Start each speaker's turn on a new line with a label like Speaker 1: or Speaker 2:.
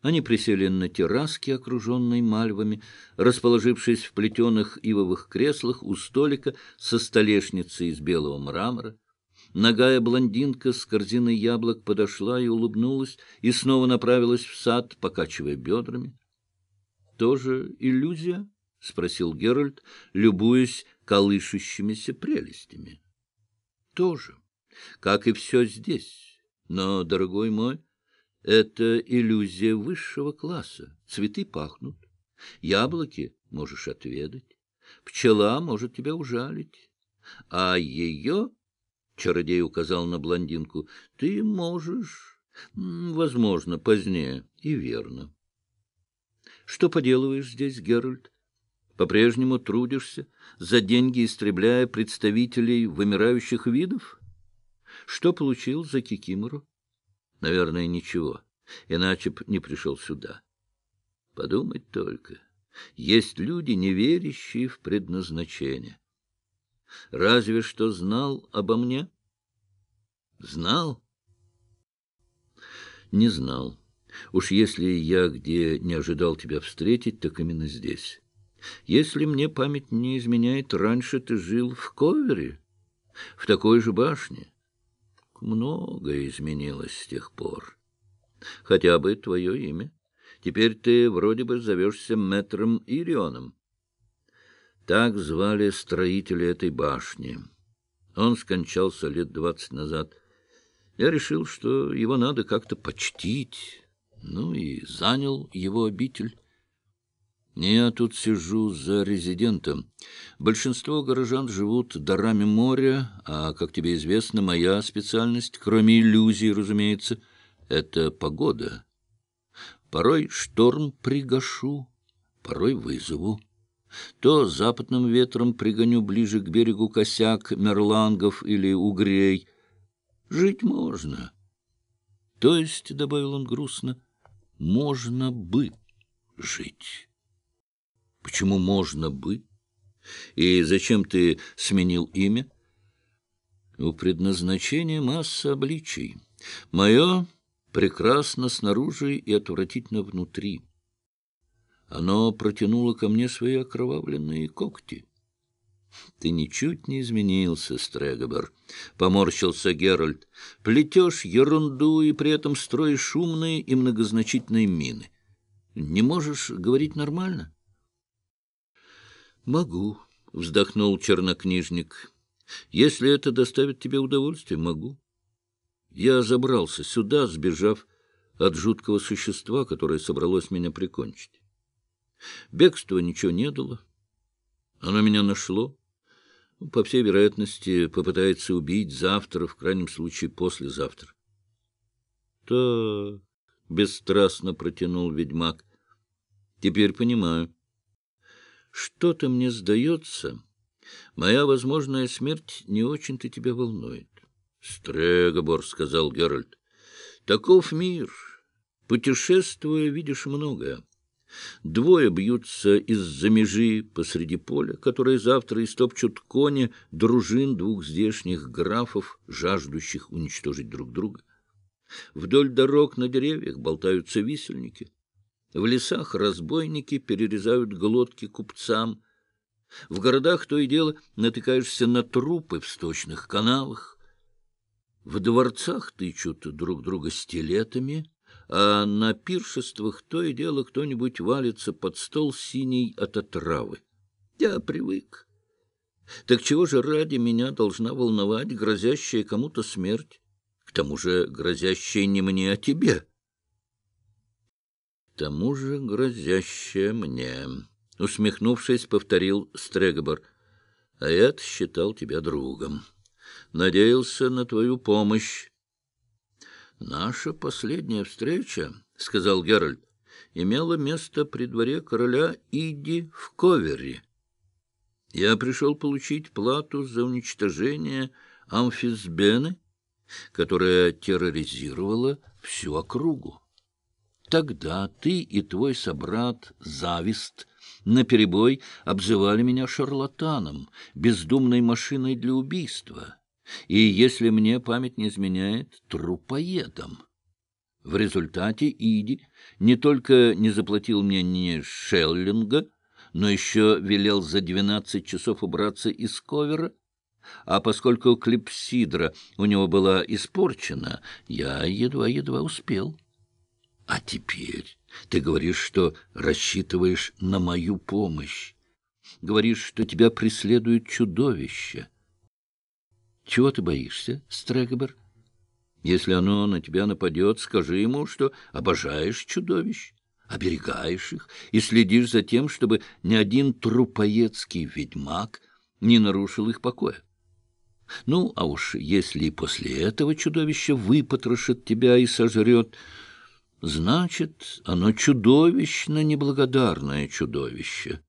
Speaker 1: Они присели на терраске, окруженной мальвами, расположившись в плетеных ивовых креслах у столика со столешницей из белого мрамора. Ногая блондинка с корзиной яблок подошла и улыбнулась, и снова направилась в сад, покачивая бедрами. — Тоже иллюзия? — спросил Геральт, любуясь колышущимися прелестями. — Тоже, как и все здесь. Но, дорогой мой, это иллюзия высшего класса. Цветы пахнут. Яблоки можешь отведать. Пчела может тебя ужалить. А ее, — чародей указал на блондинку, — ты можешь, возможно, позднее, и верно. Что поделываешь здесь, Геральт? По-прежнему трудишься, за деньги истребляя представителей вымирающих видов? Что получил за кикимору? Наверное, ничего, иначе б не пришел сюда. Подумать только, есть люди, не верящие в предназначение. Разве что знал обо мне? Знал? Не знал. Уж если я где не ожидал тебя встретить, так именно здесь. Если мне память не изменяет, раньше ты жил в Ковере, в такой же башне. Многое изменилось с тех пор. Хотя бы твое имя. Теперь ты вроде бы зовешься мэтром Ирионом. Так звали строителя этой башни. Он скончался лет двадцать назад. Я решил, что его надо как-то почтить, ну и занял его обитель. Я тут сижу за резидентом. Большинство горожан живут дарами моря, а, как тебе известно, моя специальность, кроме иллюзий, разумеется, это погода. Порой шторм пригашу, порой вызову. То западным ветром пригоню ближе к берегу косяк мерлангов или угрей. Жить можно. То есть, — добавил он грустно, — можно бы жить». Почему можно бы? И зачем ты сменил имя? У предназначения масса обличий. Мое прекрасно снаружи и отвратительно внутри. Оно протянуло ко мне свои окровавленные когти. — Ты ничуть не изменился, Стрэгобер, — поморщился Геральт. — Плетешь ерунду и при этом строишь шумные и многозначительные мины. Не можешь говорить нормально? — Могу, вздохнул чернокнижник. Если это доставит тебе удовольствие, могу. Я забрался сюда, сбежав от жуткого существа, которое собралось меня прикончить. Бегство ничего не дало. Оно меня нашло. По всей вероятности, попытается убить завтра, в крайнем случае послезавтра. — Так, — бесстрастно протянул ведьмак, — теперь понимаю. Что-то мне сдается, моя возможная смерть не очень-то тебя волнует. — Стрегобор, — сказал Геральт, — таков мир. Путешествуя, видишь многое. Двое бьются из-за межи посреди поля, которые завтра истопчут кони дружин двух здешних графов, жаждущих уничтожить друг друга. Вдоль дорог на деревьях болтаются висельники. В лесах разбойники перерезают глотки купцам. В городах то и дело натыкаешься на трупы в сточных канавах. В дворцах тычут друг друга стилетами, а на пиршествах то и дело кто-нибудь валится под стол синий от отравы. Я привык. Так чего же ради меня должна волновать грозящая кому-то смерть? К тому же грозящая не мне, а тебе тому же грозящее мне, — усмехнувшись, повторил Стрегобор. — А я считал тебя другом. Надеялся на твою помощь. — Наша последняя встреча, — сказал Геральт, — имела место при дворе короля Иди в Ковере. Я пришел получить плату за уничтожение амфисбены, которая терроризировала всю округу. Тогда ты и твой собрат Завист наперебой обзывали меня шарлатаном, бездумной машиной для убийства, и, если мне память не изменяет, трупоедом. В результате Иди не только не заплатил мне ни шеллинга, но еще велел за двенадцать часов убраться из ковера, а поскольку клипсидра у него была испорчена, я едва-едва успел. А теперь ты говоришь, что рассчитываешь на мою помощь. Говоришь, что тебя преследует чудовище. Чего ты боишься, Стрэгбер? Если оно на тебя нападет, скажи ему, что обожаешь чудовищ, оберегаешь их и следишь за тем, чтобы ни один трупоедский ведьмак не нарушил их покоя. Ну, а уж если после этого чудовище выпотрошит тебя и сожрет, значит, оно чудовищно неблагодарное чудовище.